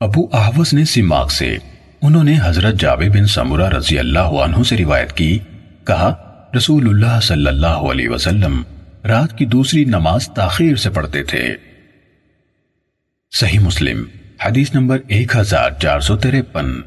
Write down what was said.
ابو احوس نے سماق سے انہوں نے حضرت جابر بن سمرہ رضی اللہ عنہ سے روایت کی، کہا، رسول اللہ صلی اللہ علیہ وسلم رات کی دوسری نماز تاخیر سے پڑھتے تھے۔ صحیح مسلم، حدیث نمبر ایک ہزار چار سو تریپن